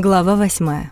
Глава 8.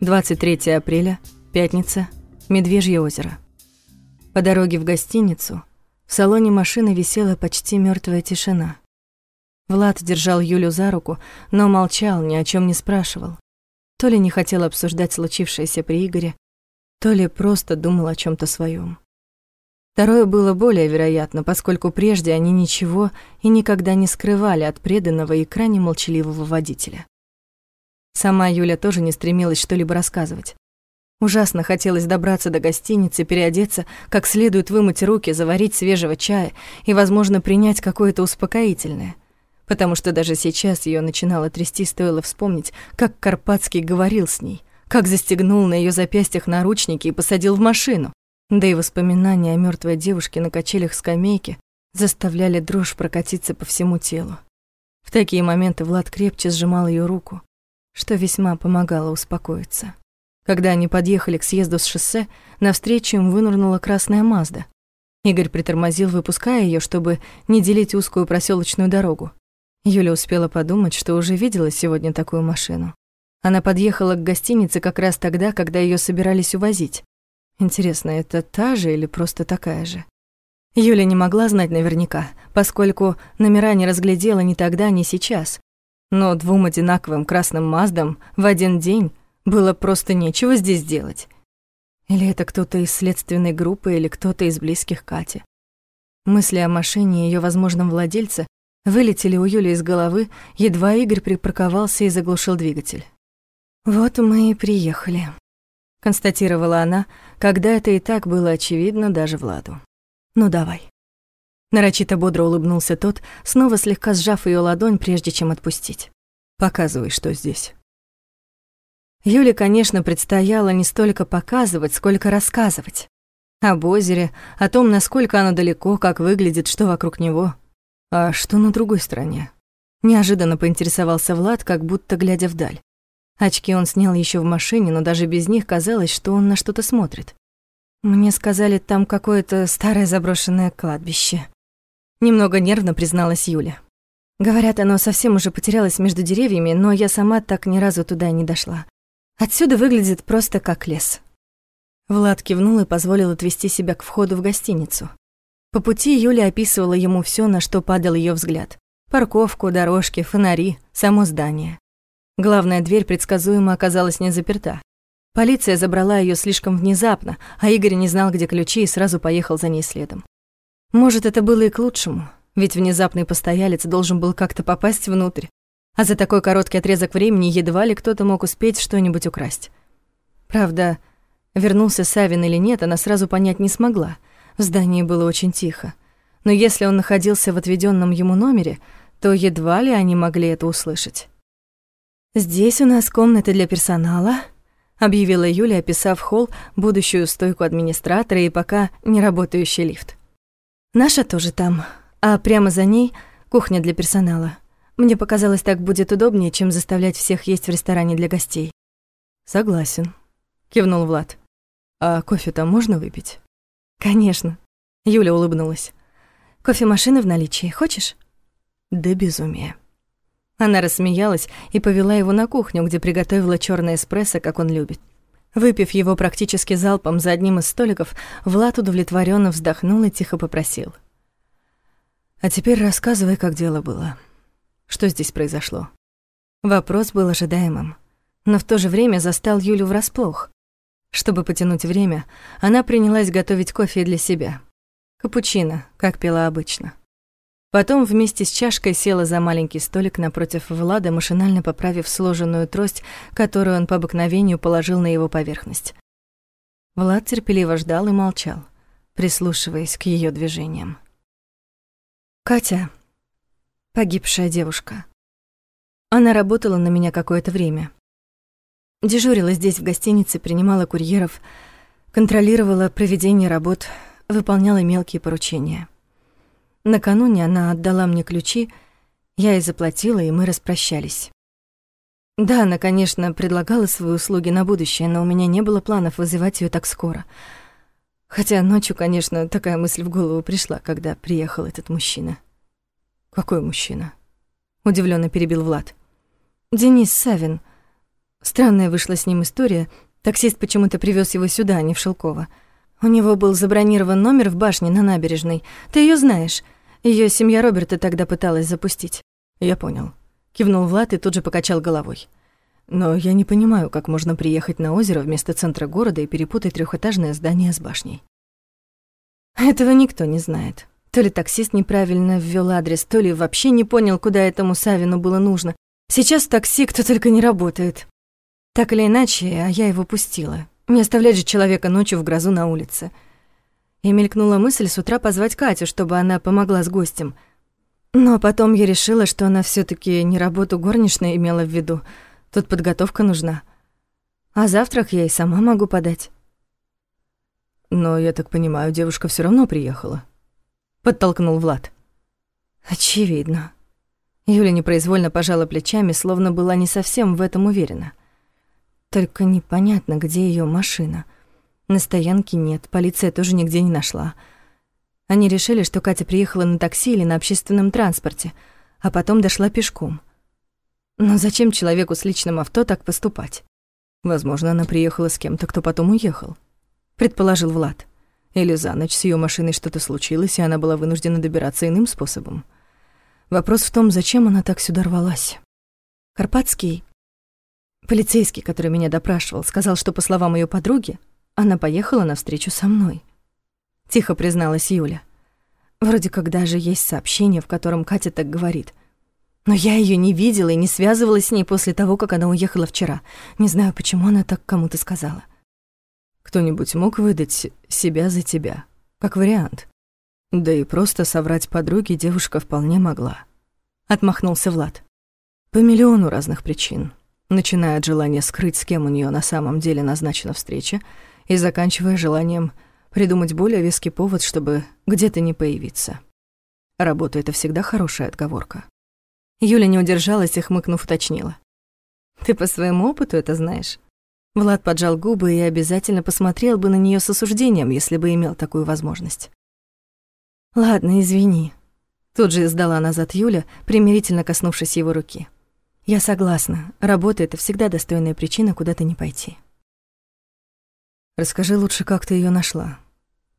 23 апреля, пятница, Медвежье озеро. По дороге в гостиницу в салоне машины висела почти мертвая тишина. Влад держал Юлю за руку, но молчал, ни о чем не спрашивал. То ли не хотел обсуждать случившееся при Игоре, то ли просто думал о чем то своем. Второе было более вероятно, поскольку прежде они ничего и никогда не скрывали от преданного и крайне молчаливого водителя. Сама Юля тоже не стремилась что-либо рассказывать. Ужасно хотелось добраться до гостиницы, переодеться, как следует вымыть руки, заварить свежего чая и, возможно, принять какое-то успокоительное. Потому что даже сейчас ее начинало трясти, стоило вспомнить, как Карпатский говорил с ней, как застегнул на ее запястьях наручники и посадил в машину. Да и воспоминания о мертвой девушке на качелях скамейки заставляли дрожь прокатиться по всему телу. В такие моменты Влад крепче сжимал ее руку, что весьма помогало успокоиться. Когда они подъехали к съезду с шоссе, навстречу им вынырнула красная Мазда. Игорь притормозил, выпуская ее, чтобы не делить узкую проселочную дорогу. Юля успела подумать, что уже видела сегодня такую машину. Она подъехала к гостинице как раз тогда, когда ее собирались увозить. Интересно, это та же или просто такая же? Юля не могла знать наверняка, поскольку номера не разглядела ни тогда, ни сейчас. Но двум одинаковым красным Маздам в один день было просто нечего здесь делать. Или это кто-то из следственной группы, или кто-то из близких Кати. Мысли о машине и её возможном владельце вылетели у Юли из головы, едва Игорь припарковался и заглушил двигатель. «Вот мы и приехали», констатировала она, когда это и так было очевидно даже Владу. «Ну давай». Нарочито бодро улыбнулся тот, снова слегка сжав ее ладонь, прежде чем отпустить. «Показывай, что здесь». Юле, конечно, предстояло не столько показывать, сколько рассказывать. Об озере, о том, насколько оно далеко, как выглядит, что вокруг него. А что на другой стороне? Неожиданно поинтересовался Влад, как будто глядя вдаль. Очки он снял еще в машине, но даже без них казалось, что он на что-то смотрит. Мне сказали, там какое-то старое заброшенное кладбище. Немного нервно призналась Юля. Говорят, оно совсем уже потерялось между деревьями, но я сама так ни разу туда не дошла. Отсюда выглядит просто как лес. Влад кивнул и позволил отвести себя к входу в гостиницу. По пути Юля описывала ему все, на что падал ее взгляд. Парковку, дорожки, фонари, само здание. Главная дверь предсказуемо оказалась не заперта. Полиция забрала ее слишком внезапно, а Игорь не знал, где ключи, и сразу поехал за ней следом. Может, это было и к лучшему, ведь внезапный постоялец должен был как-то попасть внутрь, а за такой короткий отрезок времени едва ли кто-то мог успеть что-нибудь украсть. Правда, вернулся Савин или нет, она сразу понять не смогла. В здании было очень тихо. Но если он находился в отведенном ему номере, то едва ли они могли это услышать. «Здесь у нас комната для персонала», — объявила Юля, описав холл, будущую стойку администратора и пока не работающий лифт. «Наша тоже там, а прямо за ней кухня для персонала. Мне показалось, так будет удобнее, чем заставлять всех есть в ресторане для гостей». «Согласен», — кивнул Влад. «А кофе там можно выпить?» «Конечно», — Юля улыбнулась. «Кофемашина в наличии. Хочешь?» «Да безумие». Она рассмеялась и повела его на кухню, где приготовила черный эспрессо, как он любит. Выпив его практически залпом за одним из столиков, Влад удовлетворенно вздохнул и тихо попросил. «А теперь рассказывай, как дело было. Что здесь произошло?» Вопрос был ожидаемым, но в то же время застал Юлю врасплох. Чтобы потянуть время, она принялась готовить кофе для себя. Капучино, как пила обычно. Потом вместе с чашкой села за маленький столик напротив Влада, машинально поправив сложенную трость, которую он по обыкновению положил на его поверхность. Влад терпеливо ждал и молчал, прислушиваясь к ее движениям. Катя, погибшая девушка. Она работала на меня какое-то время. Дежурила здесь в гостинице, принимала курьеров, контролировала проведение работ, выполняла мелкие поручения. Накануне она отдала мне ключи, я ей заплатила, и мы распрощались. Да, она, конечно, предлагала свои услуги на будущее, но у меня не было планов вызывать ее так скоро. Хотя ночью, конечно, такая мысль в голову пришла, когда приехал этот мужчина. Какой мужчина? Удивленно перебил Влад. Денис Савин. Странная вышла с ним история. Таксист почему-то привез его сюда, а не в Шелково. У него был забронирован номер в башне на набережной. Ты ее знаешь. Ее семья Роберта тогда пыталась запустить. Я понял. Кивнул Влад и тут же покачал головой. Но я не понимаю, как можно приехать на озеро вместо центра города и перепутать трехэтажное здание с башней. Этого никто не знает. То ли таксист неправильно ввел адрес, то ли вообще не понял, куда этому Савину было нужно. Сейчас в такси кто только не работает. Так или иначе, а я его пустила. Не оставлять же человека ночью в грозу на улице. И мелькнула мысль с утра позвать Катю, чтобы она помогла с гостем. Но потом я решила, что она все таки не работу горничной имела в виду. Тут подготовка нужна. А завтрак я и сама могу подать. Но, я так понимаю, девушка все равно приехала. Подтолкнул Влад. Очевидно. Юля непроизвольно пожала плечами, словно была не совсем в этом уверена. Только непонятно, где ее машина. На стоянке нет, полиция тоже нигде не нашла. Они решили, что Катя приехала на такси или на общественном транспорте, а потом дошла пешком. Но зачем человеку с личным авто так поступать? Возможно, она приехала с кем-то, кто потом уехал, предположил Влад. Или за ночь с ее машиной что-то случилось, и она была вынуждена добираться иным способом. Вопрос в том, зачем она так сюда рвалась. Карпатский Полицейский, который меня допрашивал, сказал, что, по словам ее подруги, она поехала на встречу со мной. Тихо призналась Юля. Вроде как даже есть сообщение, в котором Катя так говорит. Но я ее не видела и не связывалась с ней после того, как она уехала вчера. Не знаю, почему она так кому-то сказала. Кто-нибудь мог выдать себя за тебя, как вариант. Да и просто соврать подруге девушка вполне могла. Отмахнулся Влад. По миллиону разных причин начиная от желания скрыть, с кем у нее на самом деле назначена встреча, и заканчивая желанием придумать более веский повод, чтобы где-то не появиться. Работа — это всегда хорошая отговорка. Юля не удержалась и, хмыкнув, уточнила. «Ты по своему опыту это знаешь?» Влад поджал губы и обязательно посмотрел бы на нее с осуждением, если бы имел такую возможность. «Ладно, извини». Тут же сдала назад Юля, примирительно коснувшись его руки. Я согласна. Работа — это всегда достойная причина куда-то не пойти. Расскажи лучше, как ты ее нашла.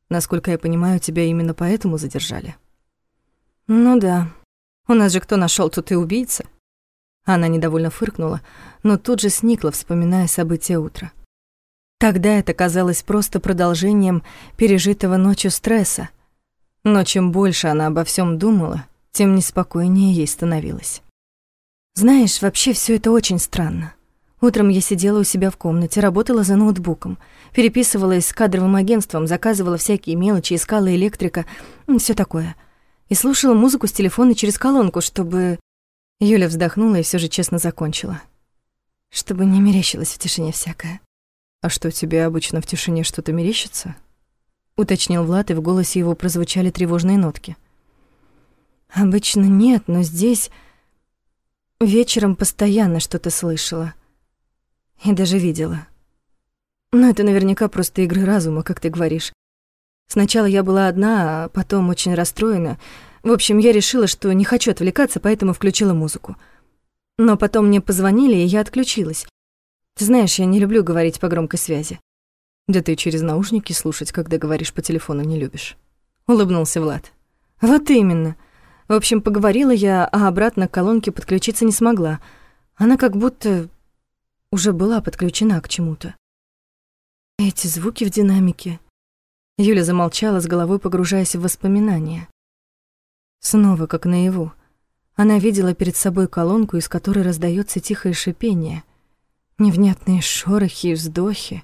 Насколько я понимаю, тебя именно поэтому задержали. Ну да. У нас же кто нашел, тут и убийца. Она недовольно фыркнула, но тут же сникла, вспоминая события утра. Тогда это казалось просто продолжением пережитого ночью стресса. Но чем больше она обо всем думала, тем неспокойнее ей становилось. Знаешь, вообще все это очень странно. Утром я сидела у себя в комнате, работала за ноутбуком, переписывалась с кадровым агентством, заказывала всякие мелочи, искала электрика, все такое. И слушала музыку с телефона через колонку, чтобы... Юля вздохнула и все же честно закончила. Чтобы не мерещилось в тишине всякое. «А что, тебе обычно в тишине что-то мерещится?» Уточнил Влад, и в голосе его прозвучали тревожные нотки. «Обычно нет, но здесь...» Вечером постоянно что-то слышала. И даже видела. Но это наверняка просто игры разума, как ты говоришь. Сначала я была одна, а потом очень расстроена. В общем, я решила, что не хочу отвлекаться, поэтому включила музыку. Но потом мне позвонили, и я отключилась. Ты знаешь, я не люблю говорить по громкой связи. Да ты через наушники слушать, когда говоришь по телефону, не любишь. Улыбнулся Влад. Вот именно. В общем, поговорила я, а обратно к колонке подключиться не смогла. Она как будто уже была подключена к чему-то. Эти звуки в динамике. Юля замолчала, с головой погружаясь в воспоминания. Снова, как наяву. Она видела перед собой колонку, из которой раздается тихое шипение, невнятные шорохи и вздохи.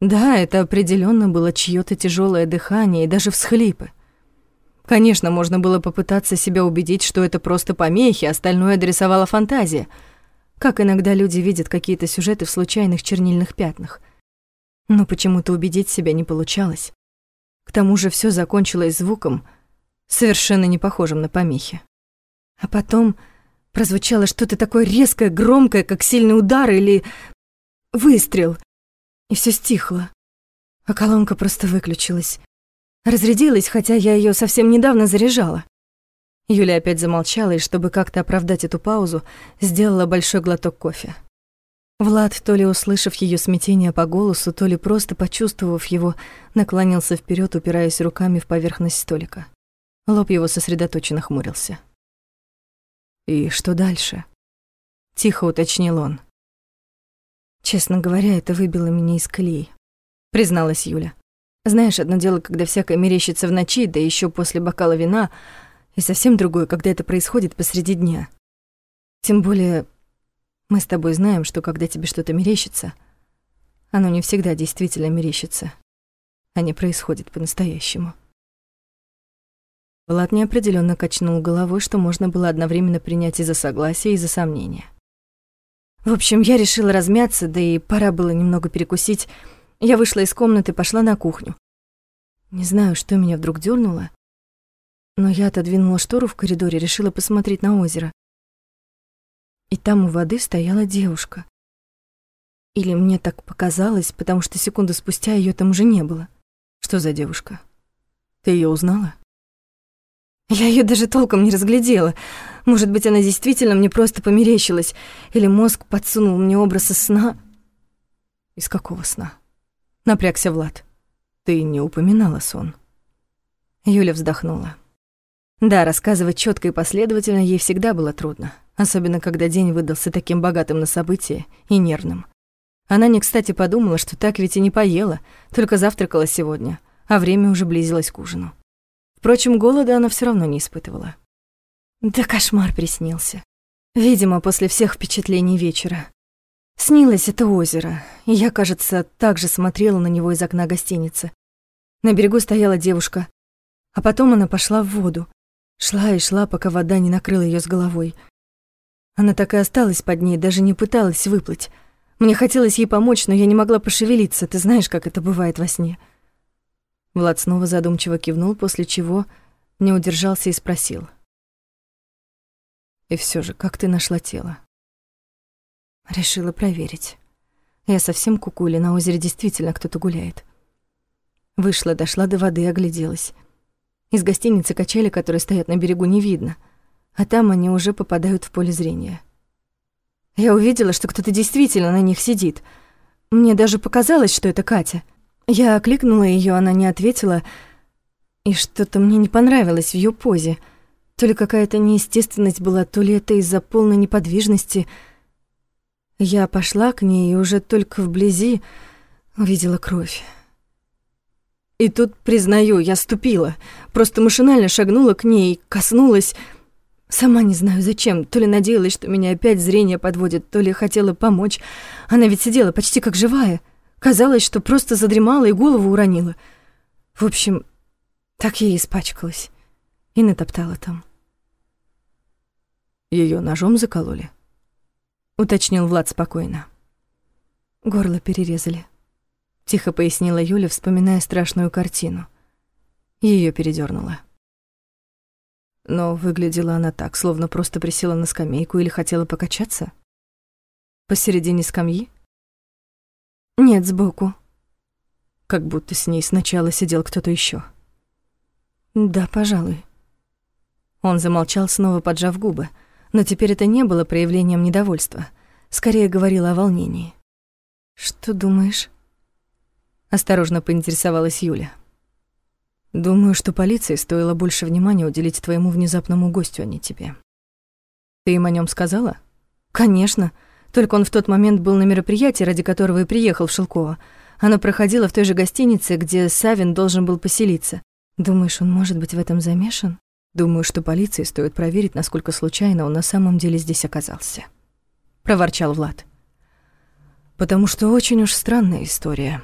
Да, это определенно было чьё-то тяжелое дыхание и даже всхлипы. Конечно, можно было попытаться себя убедить, что это просто помехи, остальное адресовала фантазия. Как иногда люди видят какие-то сюжеты в случайных чернильных пятнах. Но почему-то убедить себя не получалось. К тому же все закончилось звуком, совершенно не похожим на помехи. А потом прозвучало что-то такое резкое, громкое, как сильный удар или выстрел. И все стихло. А колонка просто выключилась. Разрядилась, хотя я ее совсем недавно заряжала. Юля опять замолчала и, чтобы как-то оправдать эту паузу, сделала большой глоток кофе. Влад, то ли услышав ее смятение по голосу, то ли просто почувствовав его, наклонился вперед, упираясь руками в поверхность столика. Лоб его сосредоточенно хмурился. «И что дальше?» — тихо уточнил он. «Честно говоря, это выбило меня из колеи», — призналась Юля. «Знаешь, одно дело, когда всякое мерещится в ночи, да еще после бокала вина, и совсем другое, когда это происходит посреди дня. Тем более мы с тобой знаем, что когда тебе что-то мерещится, оно не всегда действительно мерещится, а не происходит по-настоящему. Влад неопределенно качнул головой, что можно было одновременно принять и за согласие, и за сомнение. В общем, я решила размяться, да и пора было немного перекусить. Я вышла из комнаты пошла на кухню. Не знаю, что меня вдруг дернуло, но я отодвинула штору в коридоре, решила посмотреть на озеро. И там у воды стояла девушка. Или мне так показалось, потому что секунду спустя ее там уже не было. Что за девушка? Ты ее узнала? Я ее даже толком не разглядела. Может быть, она действительно мне просто померещилась, или мозг подсунул мне образ из сна. Из какого сна? Напрягся Влад. Ты не упоминала сон. Юля вздохнула. Да, рассказывать четко и последовательно ей всегда было трудно, особенно когда день выдался таким богатым на события и нервным. Она не кстати подумала, что так ведь и не поела, только завтракала сегодня, а время уже близилось к ужину. Впрочем, голода она все равно не испытывала. Да кошмар приснился. Видимо, после всех впечатлений вечера. Снилось это озеро, и я, кажется, также смотрела на него из окна гостиницы. На берегу стояла девушка, а потом она пошла в воду. Шла и шла, пока вода не накрыла ее с головой. Она так и осталась под ней, даже не пыталась выплыть. Мне хотелось ей помочь, но я не могла пошевелиться, ты знаешь, как это бывает во сне. Влад снова задумчиво кивнул, после чего не удержался и спросил. «И все же, как ты нашла тело?» Решила проверить. Я совсем куку, или на озере действительно кто-то гуляет. Вышла, дошла до воды, огляделась. Из гостиницы качели, которые стоят на берегу, не видно, а там они уже попадают в поле зрения. Я увидела, что кто-то действительно на них сидит. Мне даже показалось, что это Катя. Я окликнула ее, она не ответила, и что-то мне не понравилось в ее позе. То ли какая-то неестественность была, то ли это из-за полной неподвижности. Я пошла к ней и уже только вблизи увидела кровь. И тут, признаю, я ступила. Просто машинально шагнула к ней, коснулась. Сама не знаю зачем. То ли надеялась, что меня опять зрение подводит, то ли хотела помочь. Она ведь сидела почти как живая. Казалось, что просто задремала и голову уронила. В общем, так я и испачкалась. И натоптала там. Ее ножом закололи? Уточнил Влад спокойно. Горло перерезали. — тихо пояснила Юля, вспоминая страшную картину. Ее передернуло. Но выглядела она так, словно просто присела на скамейку или хотела покачаться. Посередине скамьи? Нет, сбоку. Как будто с ней сначала сидел кто-то еще. Да, пожалуй. Он замолчал, снова поджав губы, но теперь это не было проявлением недовольства, скорее говорило о волнении. Что думаешь? Осторожно поинтересовалась Юля. Думаю, что полиции стоило больше внимания уделить твоему внезапному гостю, а не тебе. Ты им о нем сказала? Конечно. Только он в тот момент был на мероприятии, ради которого и приехал в Шелково. Оно проходило в той же гостинице, где Савин должен был поселиться. Думаешь, он может быть в этом замешан? Думаю, что полиции стоит проверить, насколько случайно он на самом деле здесь оказался. Проворчал Влад. Потому что очень уж странная история.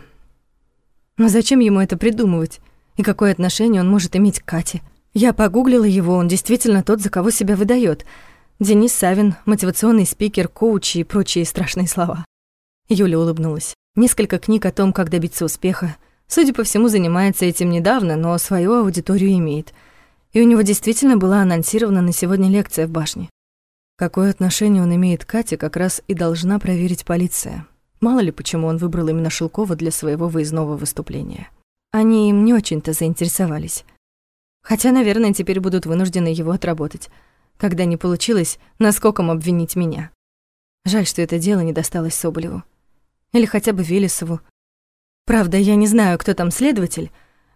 Но зачем ему это придумывать? И какое отношение он может иметь к Кате? Я погуглила его, он действительно тот, за кого себя выдает. Денис Савин, мотивационный спикер, коуч и прочие страшные слова. Юля улыбнулась. Несколько книг о том, как добиться успеха. Судя по всему, занимается этим недавно, но свою аудиторию имеет. И у него действительно была анонсирована на сегодня лекция в башне. Какое отношение он имеет к Кате, как раз и должна проверить полиция. Мало ли, почему он выбрал именно Шелкова для своего выездного выступления. Они им не очень-то заинтересовались. Хотя, наверное, теперь будут вынуждены его отработать, когда не получилось наскоком обвинить меня. Жаль, что это дело не досталось Соболеву. Или хотя бы Велесову. Правда, я не знаю, кто там следователь,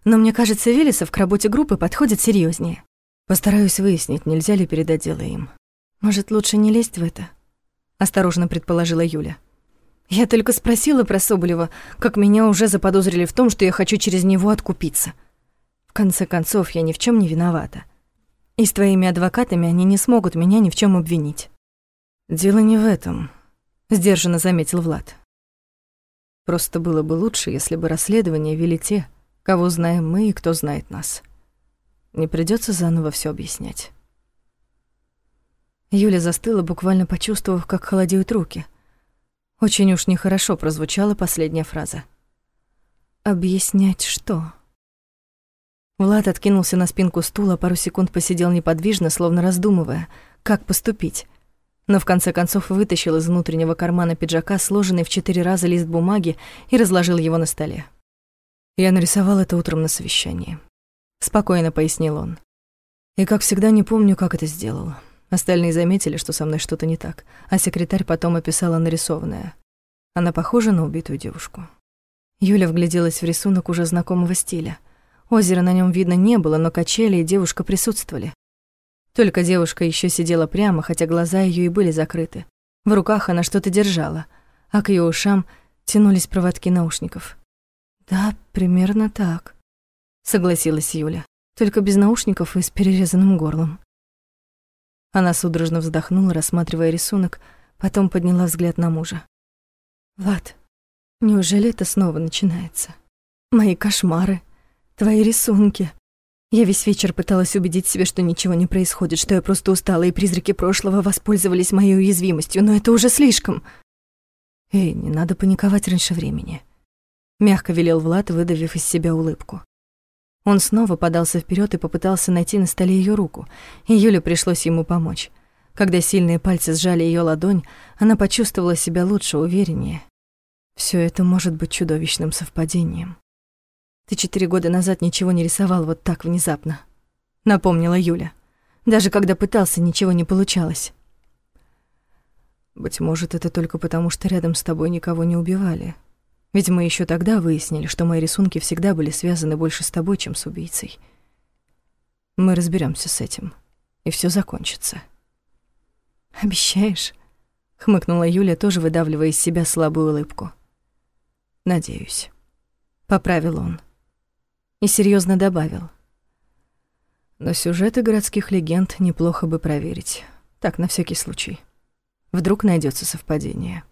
но мне кажется, Велесов к работе группы подходит серьезнее. Постараюсь выяснить, нельзя ли передать дело им. Может, лучше не лезть в это? Осторожно предположила Юля. Я только спросила про Соболева, как меня уже заподозрили в том, что я хочу через него откупиться. В конце концов, я ни в чем не виновата. И с твоими адвокатами они не смогут меня ни в чем обвинить. Дело не в этом, сдержанно заметил Влад. Просто было бы лучше, если бы расследование вели те, кого знаем мы и кто знает нас. Не придется заново все объяснять. Юля застыла, буквально почувствовав, как холодеют руки. Очень уж нехорошо прозвучала последняя фраза. «Объяснять что?» Влад откинулся на спинку стула, пару секунд посидел неподвижно, словно раздумывая, как поступить. Но в конце концов вытащил из внутреннего кармана пиджака сложенный в четыре раза лист бумаги и разложил его на столе. Я нарисовал это утром на совещании спокойно пояснил он. И как всегда не помню, как это сделал. Остальные заметили, что со мной что-то не так, а секретарь потом описала нарисованное. Она похожа на убитую девушку. Юля вгляделась в рисунок уже знакомого стиля. Озера на нем видно не было, но качели и девушка присутствовали. Только девушка еще сидела прямо, хотя глаза ее и были закрыты. В руках она что-то держала, а к ее ушам тянулись проводки наушников. «Да, примерно так», согласилась Юля, только без наушников и с перерезанным горлом. Она судорожно вздохнула, рассматривая рисунок, потом подняла взгляд на мужа. «Влад, неужели это снова начинается? Мои кошмары, твои рисунки. Я весь вечер пыталась убедить себя, что ничего не происходит, что я просто устала, и призраки прошлого воспользовались моей уязвимостью, но это уже слишком». «Эй, не надо паниковать раньше времени», — мягко велел Влад, выдавив из себя улыбку. Он снова подался вперед и попытался найти на столе ее руку, и Юле пришлось ему помочь. Когда сильные пальцы сжали ее ладонь, она почувствовала себя лучше, увереннее. Все это может быть чудовищным совпадением. «Ты четыре года назад ничего не рисовал вот так внезапно», — напомнила Юля. «Даже когда пытался, ничего не получалось». «Быть может, это только потому, что рядом с тобой никого не убивали», ведь мы еще тогда выяснили, что мои рисунки всегда были связаны больше с тобой, чем с убийцей. Мы разберемся с этим, и все закончится. «Обещаешь?» — хмыкнула Юля, тоже выдавливая из себя слабую улыбку. «Надеюсь», — поправил он. И серьезно добавил. «Но сюжеты городских легенд неплохо бы проверить. Так, на всякий случай. Вдруг найдется совпадение».